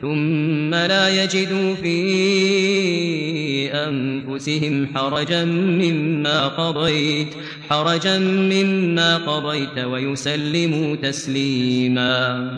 ثم لا يجدوا في أنفسهم حرجا مما قضيت حرجا مما قضيت ويسلموا تسليما.